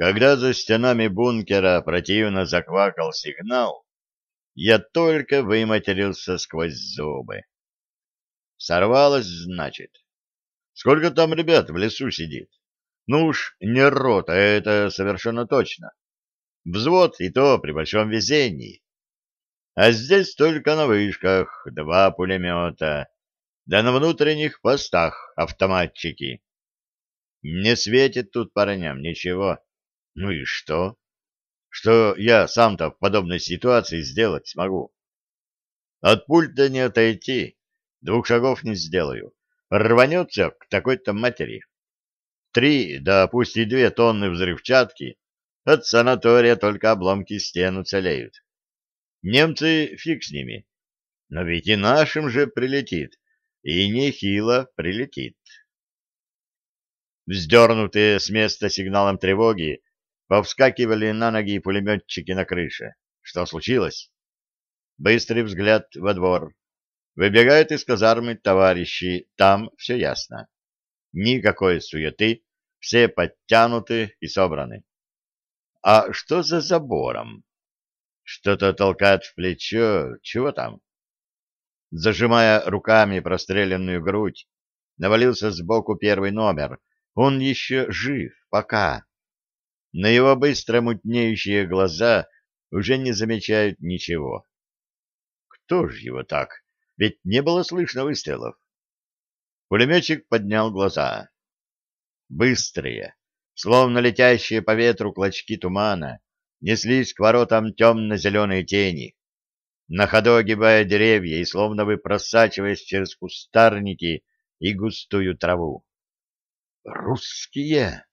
Когда за стенами бункера противно заквакал сигнал, я только выматерился сквозь зубы. Сорвалось, значит. Сколько там ребят в лесу сидит? Ну уж не рота, это совершенно точно. Взвод и то при большом везении. А здесь только на вышках два пулемета, да на внутренних постах автоматчики. Не светит тут парням ничего. Ну и что? Что я сам-то в подобной ситуации сделать смогу? От пульта не отойти, двух шагов не сделаю. Рванется к такой-то матери. Три, да пусть и две тонны взрывчатки, от санатория только обломки стен уцелеют. Немцы фиг с ними. Но ведь и нашим же прилетит, и нехило прилетит. Вздернутые с места сигналом тревоги, Повскакивали на ноги пулеметчики на крыше. Что случилось? Быстрый взгляд во двор. Выбегают из казармы товарищи. Там все ясно. Никакой суеты. Все подтянуты и собраны. А что за забором? Что-то толкает в плечо. Чего там? Зажимая руками простреленную грудь, навалился сбоку первый номер. Он еще жив, пока но его быстро мутнеющие глаза уже не замечают ничего. Кто же его так? Ведь не было слышно выстрелов. Пулеметчик поднял глаза. Быстрые, словно летящие по ветру клочки тумана, неслись к воротам темно-зеленые тени, на ходу огибая деревья и словно бы просачиваясь через кустарники и густую траву. «Русские!»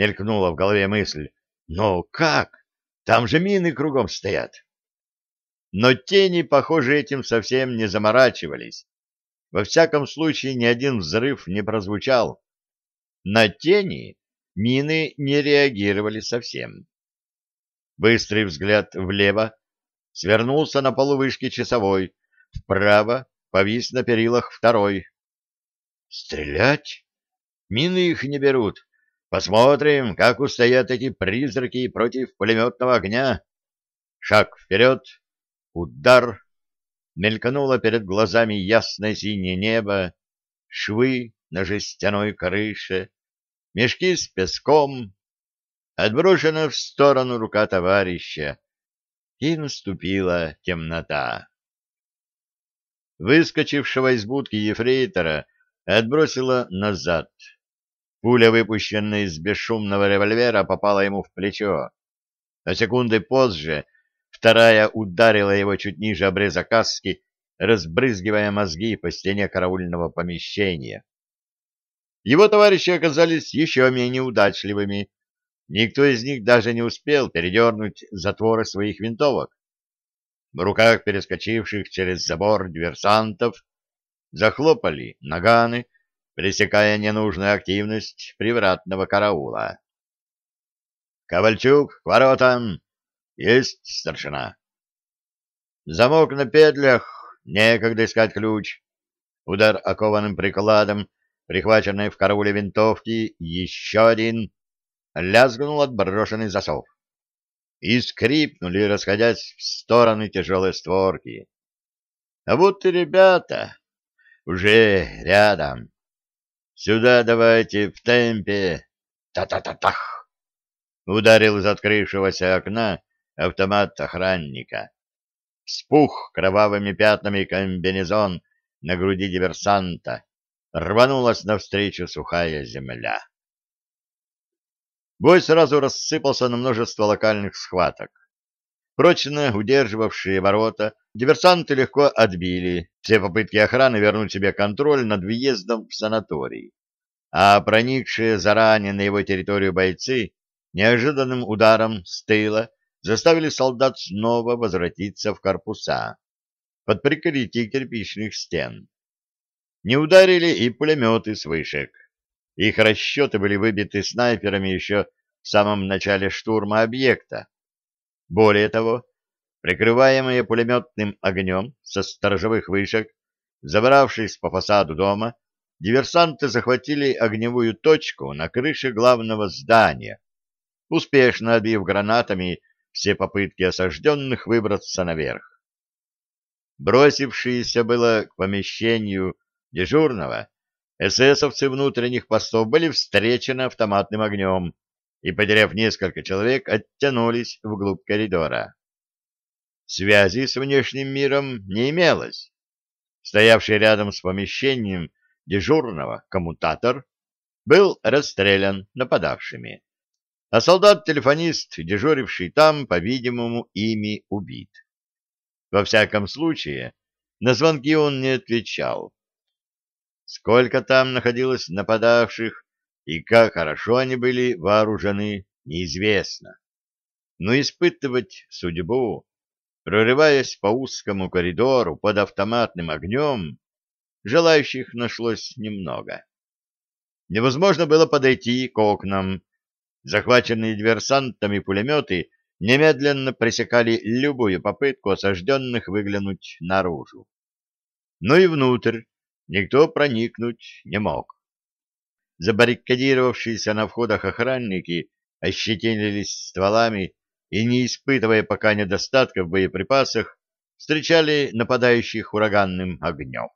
Мелькнула в голове мысль. Но как? Там же мины кругом стоят. Но тени, похоже, этим совсем не заморачивались. Во всяком случае, ни один взрыв не прозвучал. На тени мины не реагировали совсем. Быстрый взгляд влево, свернулся на полу вышки часовой, вправо повис на перилах второй. Стрелять? Мины их не берут. Посмотрим, как устоят эти призраки против пулеметного огня. Шаг вперед, удар. Мелькнуло перед глазами ясное синее небо, швы на жестяной крыше, мешки с песком, отброшена в сторону рука товарища, и наступила темнота. Выскочившего из будки ефрейтора отбросило назад. Пуля, выпущенная из бесшумного револьвера, попала ему в плечо, а секунды позже вторая ударила его чуть ниже обреза каски, разбрызгивая мозги по стене караульного помещения. Его товарищи оказались еще менее удачливыми. Никто из них даже не успел передернуть затворы своих винтовок. В руках перескочивших через забор диверсантов захлопали наганы, пресекая ненужную активность привратного караула. «Ковальчук, к воротам! Есть, старшина!» «Замок на петлях, некогда искать ключ!» Удар окованным прикладом, прихваченной в карауле винтовки, еще один, лязгнул отброшенный засов. И скрипнули, расходясь в стороны тяжелые створки. А вот и ребята уже рядом. Сюда давайте, в темпе. Та-та-та-тах! Ударил из открывшегося окна автомат охранника. Спух кровавыми пятнами комбинезон на груди диверсанта. Рванулась навстречу сухая земля. Бой сразу рассыпался на множество локальных схваток. Прочно удерживавшие ворота, диверсанты легко отбили все попытки охраны вернуть себе контроль над въездом в санаторий, а проникшие заранее на его территорию бойцы неожиданным ударом с тыла заставили солдат снова возвратиться в корпуса под прикрытие кирпичных стен. Не ударили и пулеметы с вышек. Их расчеты были выбиты снайперами еще в самом начале штурма объекта, более того, прикрываемые пулеметным огнем со сторожевых вышек, забравшись по фасаду дома, диверсанты захватили огневую точку на крыше главного здания, успешно отбив гранатами все попытки осажденных выбраться наверх. Бросившиеся было к помещению дежурного, эсэсовцы внутренних постов были встречены автоматным огнем и, потеряв несколько человек, оттянулись вглубь коридора. Связи с внешним миром не имелось. Стоявший рядом с помещением дежурного коммутатор был расстрелян нападавшими, а солдат-телефонист, дежуривший там, по-видимому, ими убит. Во всяком случае, на звонки он не отвечал. Сколько там находилось нападавших и как хорошо они были вооружены, неизвестно. Но испытывать судьбу, прорываясь по узкому коридору под автоматным огнем, желающих нашлось немного. Невозможно было подойти к окнам. Захваченные диверсантами пулеметы немедленно пресекали любую попытку осажденных выглянуть наружу. Но и внутрь никто проникнуть не мог. Забаррикадировавшиеся на входах охранники ощетинились стволами и, не испытывая пока недостатка в боеприпасах, встречали нападающих ураганным огнем.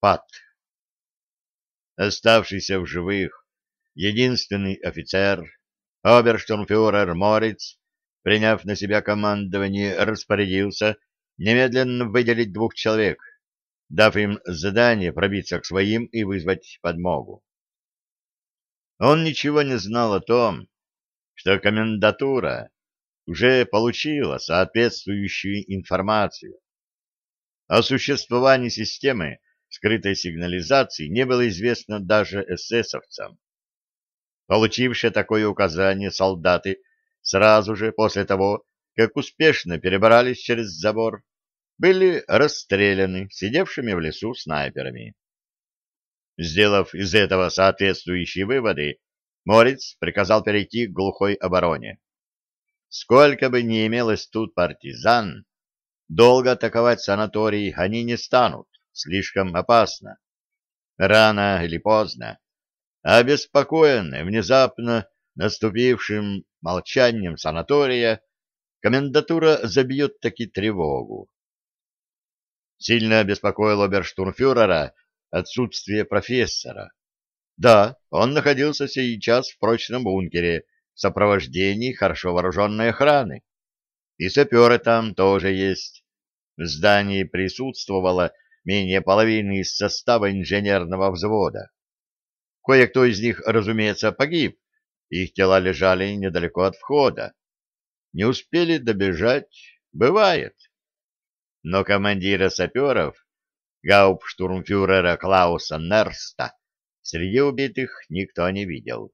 Пад. Оставшийся в живых единственный офицер, оберштурмфюрер Мориц, приняв на себя командование, распорядился немедленно выделить двух человек, дав им задание пробиться к своим и вызвать подмогу. Он ничего не знал о том, что комендатура уже получила соответствующую информацию. О существовании системы скрытой сигнализации не было известно даже эсэсовцам. Получившие такое указание солдаты сразу же после того, как успешно перебрались через забор, были расстреляны сидевшими в лесу снайперами. Сделав из этого соответствующие выводы, Морец приказал перейти к глухой обороне. Сколько бы ни имелось тут партизан, долго атаковать санаторий они не станут, слишком опасно. Рано или поздно, обеспокоенные внезапно наступившим молчанием санатория, комендатура забьет таки тревогу. Сильно беспокоил оберштурмфюрера отсутствие профессора. Да, он находился сейчас в прочном бункере в сопровождении хорошо вооруженной охраны. И саперы там тоже есть. В здании присутствовало менее половины из состава инженерного взвода. Кое-кто из них, разумеется, погиб, их тела лежали недалеко от входа. Не успели добежать, бывает. Но командира саперов, гауптштурмфюрера Клауса Нерста, среди убитых никто не видел.